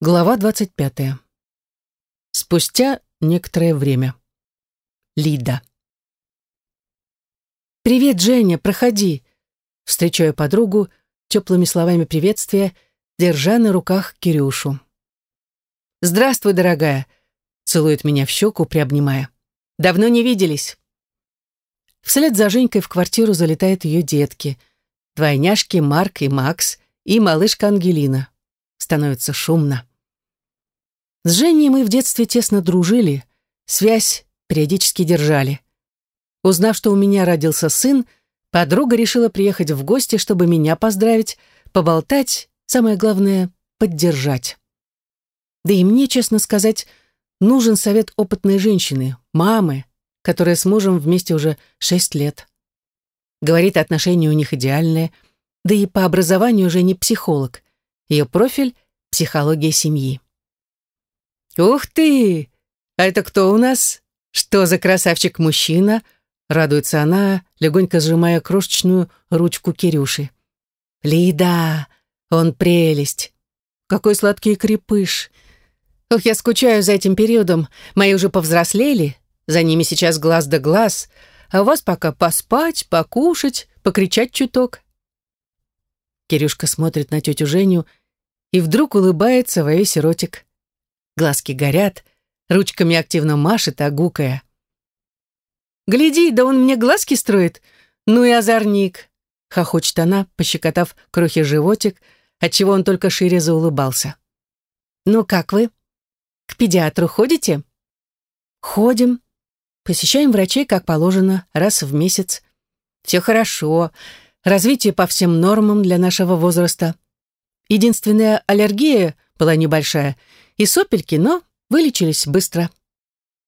Глава 25. Спустя некоторое время. Лида. «Привет, Женя, проходи!» Встречаю подругу теплыми словами приветствия, держа на руках Кирюшу. «Здравствуй, дорогая!» Целует меня в щеку, приобнимая. «Давно не виделись!» Вслед за Женькой в квартиру залетают ее детки. Двойняшки Марк и Макс и малышка Ангелина. Становится шумно. С Женей мы в детстве тесно дружили, связь периодически держали. Узнав, что у меня родился сын, подруга решила приехать в гости, чтобы меня поздравить, поболтать, самое главное — поддержать. Да и мне, честно сказать, нужен совет опытной женщины, мамы, которая с мужем вместе уже шесть лет. Говорит, отношения у них идеальные, да и по образованию уже не психолог. Ее профиль — психология семьи. «Ух ты! А это кто у нас? Что за красавчик-мужчина?» Радуется она, легонько сжимая крошечную ручку Кирюши. «Лида, он прелесть! Какой сладкий крепыш! Ох, я скучаю за этим периодом. Мои уже повзрослели, за ними сейчас глаз да глаз, а у вас пока поспать, покушать, покричать чуток». Кирюшка смотрит на тетю Женю и вдруг улыбается во весь ротик глазки горят, ручками активно машет, огукая. «Гляди, да он мне глазки строит! Ну и озорник!» — хохочет она, пощекотав крохи животик, отчего он только шире заулыбался. «Ну как вы? К педиатру ходите?» «Ходим. Посещаем врачей, как положено, раз в месяц. Все хорошо. Развитие по всем нормам для нашего возраста. Единственная аллергия была небольшая — и сопельки, но вылечились быстро.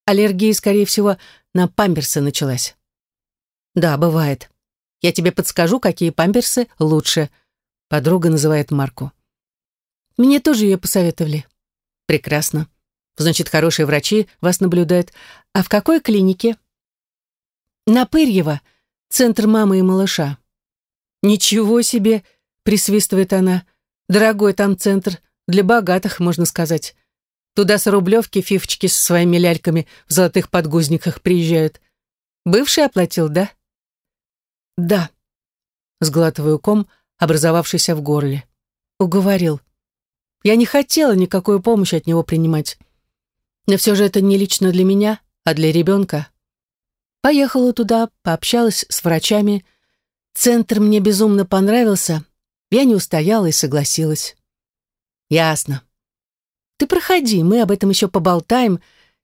Аллергия, скорее всего, на памперсы началась. Да, бывает. Я тебе подскажу, какие памперсы лучше. Подруга называет марку. Мне тоже ее посоветовали. Прекрасно. Значит, хорошие врачи вас наблюдают. А в какой клинике? На Пырьево, центр мамы и малыша. Ничего себе, присвистывает она. Дорогой там центр, для богатых, можно сказать. Туда с Рублевки фифочки со своими ляльками в золотых подгузниках приезжают. Бывший оплатил, да? Да. Сглатываю ком, образовавшийся в горле. Уговорил. Я не хотела никакую помощь от него принимать. Но все же это не лично для меня, а для ребенка. Поехала туда, пообщалась с врачами. Центр мне безумно понравился. Я не устояла и согласилась. Ясно. Ты проходи, мы об этом еще поболтаем.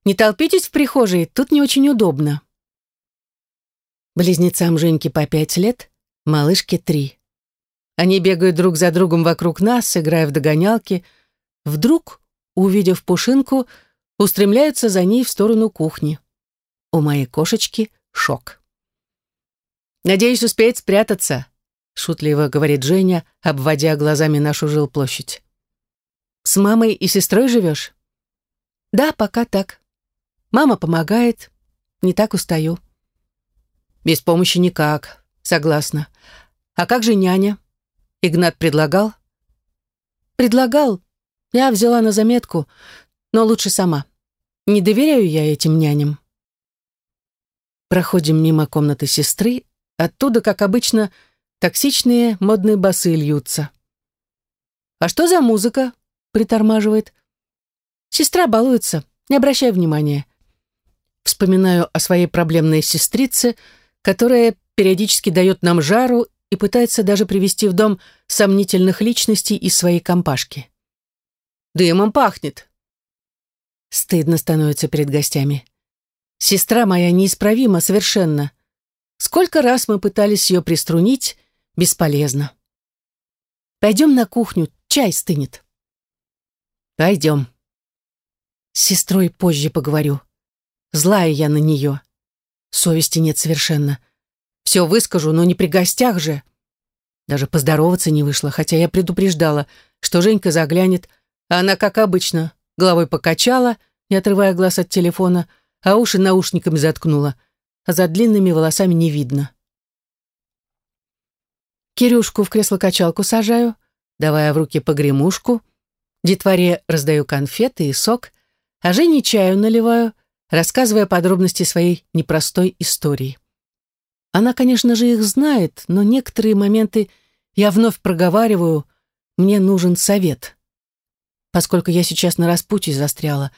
Не толпитесь в прихожей, тут не очень удобно. Близнецам Женьке по пять лет, малышке три. Они бегают друг за другом вокруг нас, играя в догонялки. Вдруг, увидев Пушинку, устремляются за ней в сторону кухни. У моей кошечки шок. «Надеюсь, успеет спрятаться», — шутливо говорит Женя, обводя глазами нашу жилплощадь. С мамой и сестрой живешь? Да, пока так. Мама помогает, не так устаю. Без помощи никак, согласна. А как же няня? Игнат предлагал? Предлагал. Я взяла на заметку, но лучше сама. Не доверяю я этим няням. Проходим мимо комнаты сестры, оттуда, как обычно, токсичные модные басы льются. «А что за музыка?» притормаживает. Сестра балуется, не обращай внимания. Вспоминаю о своей проблемной сестрице, которая периодически дает нам жару и пытается даже привести в дом сомнительных личностей из своей компашки. Дымом пахнет. Стыдно становится перед гостями. Сестра моя неисправима совершенно. Сколько раз мы пытались ее приструнить, бесполезно. Пойдем на кухню, чай стынет. Пойдем. С сестрой позже поговорю. Злая я на нее. Совести нет совершенно. Все выскажу, но не при гостях же. Даже поздороваться не вышло, хотя я предупреждала, что Женька заглянет, а она, как обычно, головой покачала, не отрывая глаз от телефона, а уши наушниками заткнула, за длинными волосами не видно. Кирюшку в кресло-качалку сажаю, давая в руки погремушку — Детворе раздаю конфеты и сок, а Жене чаю наливаю, рассказывая подробности своей непростой истории. Она, конечно же, их знает, но некоторые моменты я вновь проговариваю, мне нужен совет. Поскольку я сейчас на распутье застряла,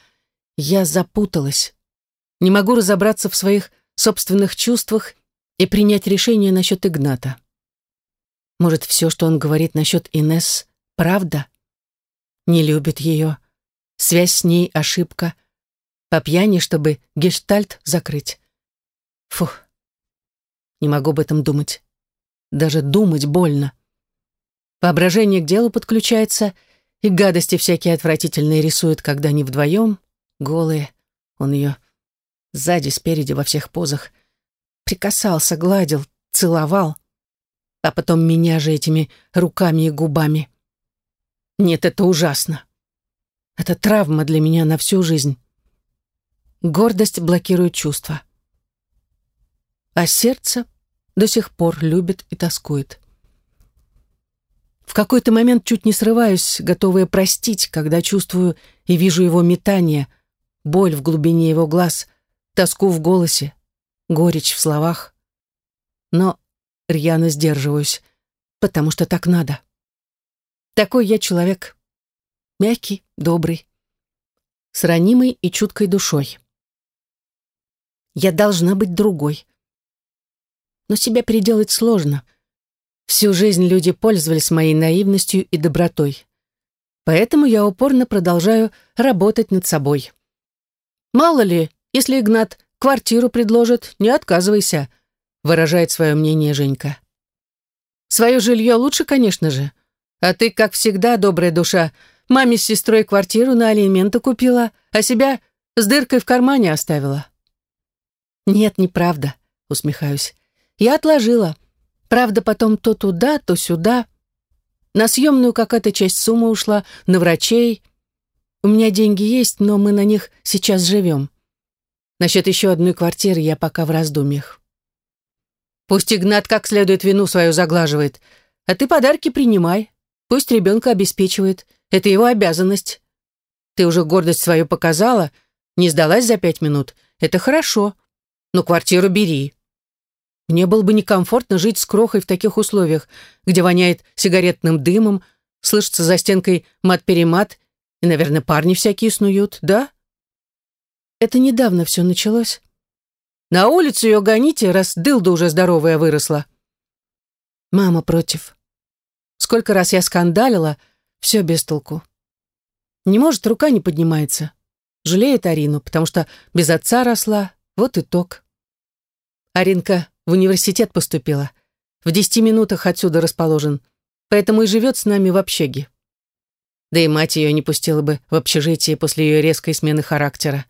я запуталась. Не могу разобраться в своих собственных чувствах и принять решение насчет Игната. Может, все, что он говорит насчет Инес, правда? Не любит ее. Связь с ней — ошибка. По пьяни, чтобы гештальт закрыть. Фух. Не могу об этом думать. Даже думать больно. Воображение к делу подключается, и гадости всякие отвратительные рисует, когда они вдвоем, голые. Он ее сзади, спереди, во всех позах. Прикасался, гладил, целовал. А потом меня же этими руками и губами. Нет, это ужасно. Это травма для меня на всю жизнь. Гордость блокирует чувства. А сердце до сих пор любит и тоскует. В какой-то момент чуть не срываюсь, готовая простить, когда чувствую и вижу его метание, боль в глубине его глаз, тоску в голосе, горечь в словах. Но рьяно сдерживаюсь, потому что так надо. Такой я человек. Мягкий, добрый, с ранимой и чуткой душой. Я должна быть другой. Но себя переделать сложно. Всю жизнь люди пользовались моей наивностью и добротой. Поэтому я упорно продолжаю работать над собой. Мало ли, если Игнат квартиру предложит, не отказывайся, выражает свое мнение Женька. Свое жилье лучше, конечно же. А ты, как всегда, добрая душа, маме с сестрой квартиру на алименты купила, а себя с дыркой в кармане оставила. Нет, неправда, усмехаюсь. Я отложила. Правда, потом то туда, то сюда. На съемную какая-то часть суммы ушла, на врачей. У меня деньги есть, но мы на них сейчас живем. Насчет еще одной квартиры я пока в раздумьях. Пусть Игнат как следует вину свою заглаживает, а ты подарки принимай. Пусть ребенка обеспечивает. Это его обязанность. Ты уже гордость свою показала, не сдалась за пять минут. Это хорошо. Но квартиру бери. Мне было бы некомфортно жить с крохой в таких условиях, где воняет сигаретным дымом, слышится за стенкой мат-перемат, и, наверное, парни всякие снуют, да? Это недавно все началось. На улицу ее гоните, раз дылда уже здоровая выросла. Мама против. Сколько раз я скандалила, все без толку. Не может, рука не поднимается. Жалеет Арину, потому что без отца росла. Вот итог. Аринка в университет поступила. В десяти минутах отсюда расположен. Поэтому и живет с нами в общаге. Да и мать ее не пустила бы в общежитие после ее резкой смены характера.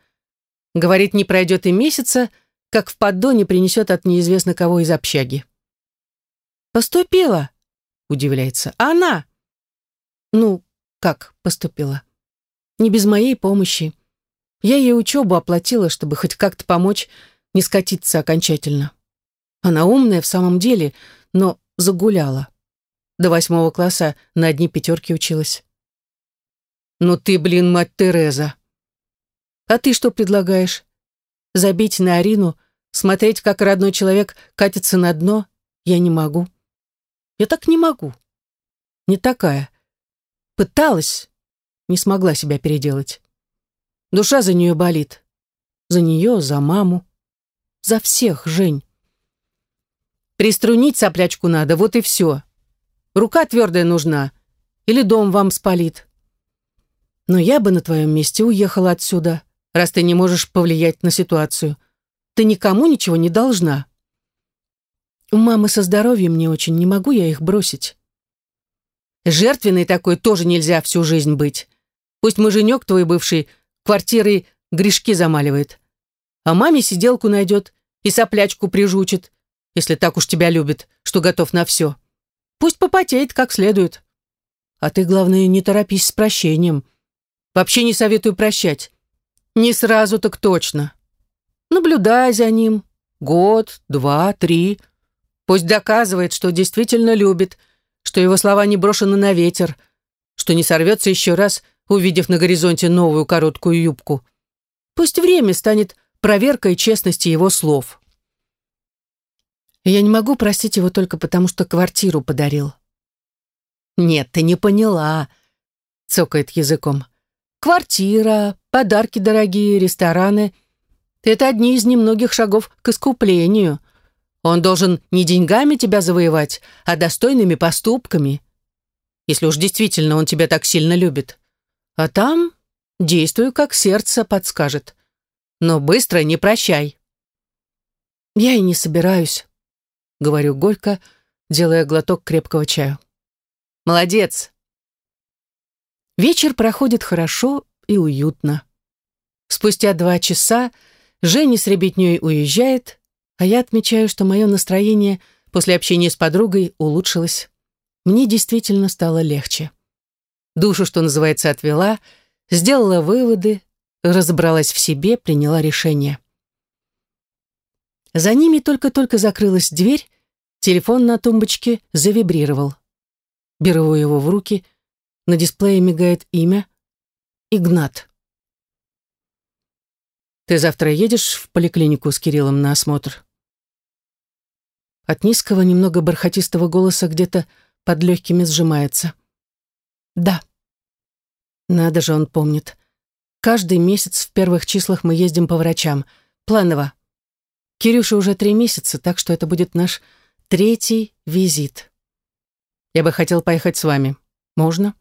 Говорит, не пройдет и месяца, как в поддоне принесет от неизвестно кого из общаги. «Поступила?» — удивляется. «А она?» «Ну, как поступила?» «Не без моей помощи. Я ей учебу оплатила, чтобы хоть как-то помочь не скатиться окончательно. Она умная в самом деле, но загуляла. До восьмого класса на одни пятерки училась. «Ну ты, блин, мать Тереза!» «А ты что предлагаешь? Забить на Арину, смотреть, как родной человек катится на дно? Я не могу. Я так не могу. Не такая. Пыталась, не смогла себя переделать. Душа за нее болит. За нее, за маму. За всех, Жень. Приструнить соплячку надо, вот и все. Рука твердая нужна. Или дом вам спалит. Но я бы на твоем месте уехала отсюда, раз ты не можешь повлиять на ситуацию. Ты никому ничего не должна. У мамы со здоровьем не очень, не могу я их бросить. Жертвенной такой тоже нельзя всю жизнь быть. Пусть муженек твой бывший квартирой грешки замаливает. А маме сиделку найдет, и соплячку прижучит, если так уж тебя любит, что готов на все. Пусть попотеет как следует. А ты, главное, не торопись с прощением. Вообще не советую прощать. Не сразу, так точно. Наблюдай за ним. Год, два, три. Пусть доказывает, что действительно любит, что его слова не брошены на ветер, что не сорвется еще раз увидев на горизонте новую короткую юбку. Пусть время станет проверкой честности его слов. Я не могу простить его только потому, что квартиру подарил. «Нет, ты не поняла», — цокает языком. «Квартира, подарки дорогие, рестораны — это одни из немногих шагов к искуплению. Он должен не деньгами тебя завоевать, а достойными поступками, если уж действительно он тебя так сильно любит. А там действуй, как сердце подскажет. Но быстро не прощай». «Я и не собираюсь», — говорю горько, делая глоток крепкого чая. Молодец. Вечер проходит хорошо и уютно. Спустя два часа Женя с ребятней уезжает, а я отмечаю, что мое настроение после общения с подругой улучшилось. Мне действительно стало легче. Душу, что называется, отвела, сделала выводы, разобралась в себе, приняла решение. За ними только-только закрылась дверь, телефон на тумбочке завибрировал. Беру его в руки. На дисплее мигает имя. Игнат. «Ты завтра едешь в поликлинику с Кириллом на осмотр?» От низкого, немного бархатистого голоса где-то под легкими сжимается. «Да». Надо же, он помнит. Каждый месяц в первых числах мы ездим по врачам. Планово. Кирюша уже три месяца, так что это будет наш третий визит. Я бы хотел поехать с вами. Можно?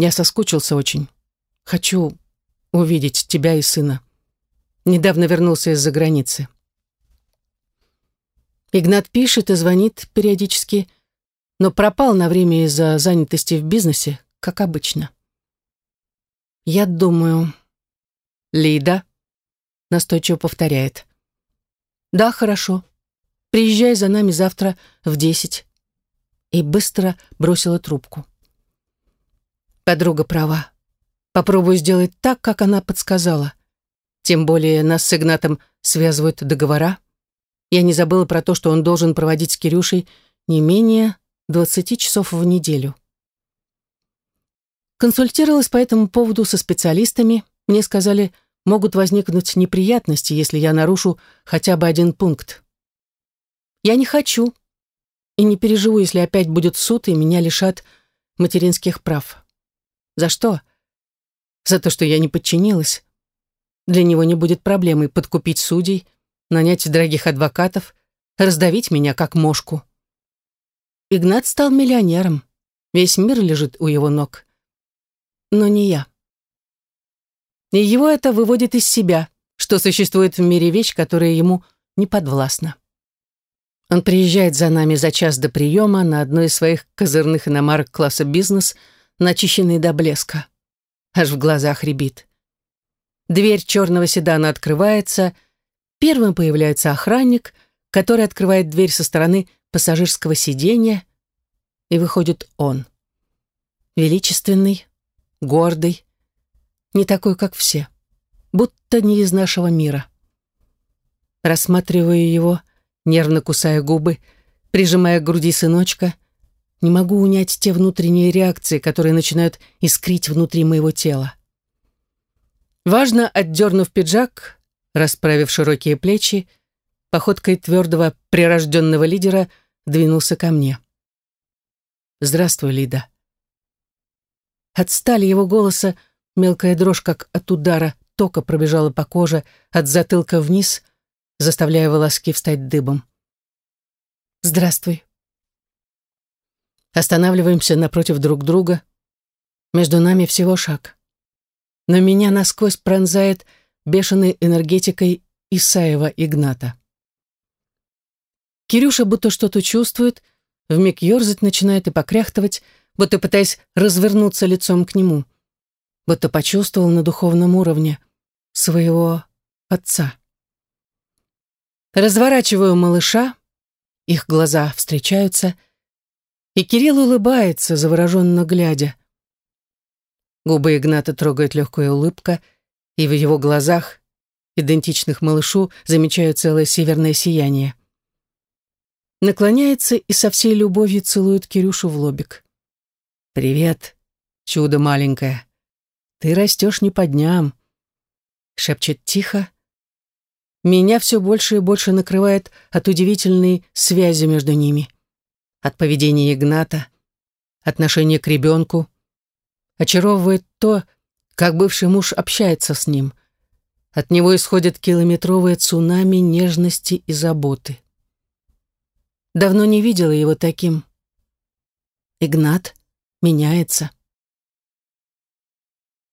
Я соскучился очень. Хочу увидеть тебя и сына. Недавно вернулся из-за границы. Игнат пишет и звонит периодически, но пропал на время из-за занятости в бизнесе, как обычно. Я думаю... Лида настойчиво повторяет. Да, хорошо. Приезжай за нами завтра в десять и быстро бросила трубку. Подруга права. Попробую сделать так, как она подсказала. Тем более нас с Игнатом связывают договора. Я не забыла про то, что он должен проводить с Кирюшей не менее 20 часов в неделю. Консультировалась по этому поводу со специалистами. Мне сказали, могут возникнуть неприятности, если я нарушу хотя бы один пункт. Я не хочу, и не переживу, если опять будет суд, и меня лишат материнских прав. За что? За то, что я не подчинилась. Для него не будет проблемы подкупить судей, нанять дорогих адвокатов, раздавить меня как мошку. Игнат стал миллионером. Весь мир лежит у его ног. Но не я. И его это выводит из себя, что существует в мире вещь, которая ему не подвластна. Он приезжает за нами за час до приема на одной из своих козырных иномарок класса бизнес, начищенный до блеска. Аж в глазах рябит. Дверь черного седана открывается. Первым появляется охранник, который открывает дверь со стороны пассажирского сиденья, и выходит он. Величественный, гордый, не такой, как все, будто не из нашего мира. Рассматриваю его, нервно кусая губы, прижимая к груди сыночка. Не могу унять те внутренние реакции, которые начинают искрить внутри моего тела. Важно, отдернув пиджак, расправив широкие плечи, походкой твердого прирожденного лидера двинулся ко мне. «Здравствуй, Лида». От стали его голоса мелкая дрожь, как от удара, тока пробежала по коже от затылка вниз, заставляя волоски встать дыбом. «Здравствуй». Останавливаемся напротив друг друга. Между нами всего шаг. Но меня насквозь пронзает бешеной энергетикой Исаева Игната. Кирюша будто что-то чувствует, вмиг ерзать начинает и покряхтывать, будто пытаясь развернуться лицом к нему, будто почувствовал на духовном уровне своего отца. Разворачиваю малыша, их глаза встречаются, и Кирилл улыбается, завороженно глядя. Губы Игната трогает легкая улыбка, и в его глазах, идентичных малышу, замечаю целое северное сияние. Наклоняется и со всей любовью целует Кирюшу в лобик. «Привет, чудо маленькое», ты растешь не по дням», — шепчет тихо. Меня все больше и больше накрывает от удивительной связи между ними. От поведения Игната, отношения к ребенку. Очаровывает то, как бывший муж общается с ним. От него исходит километровое цунами нежности и заботы. Давно не видела его таким. Игнат меняется.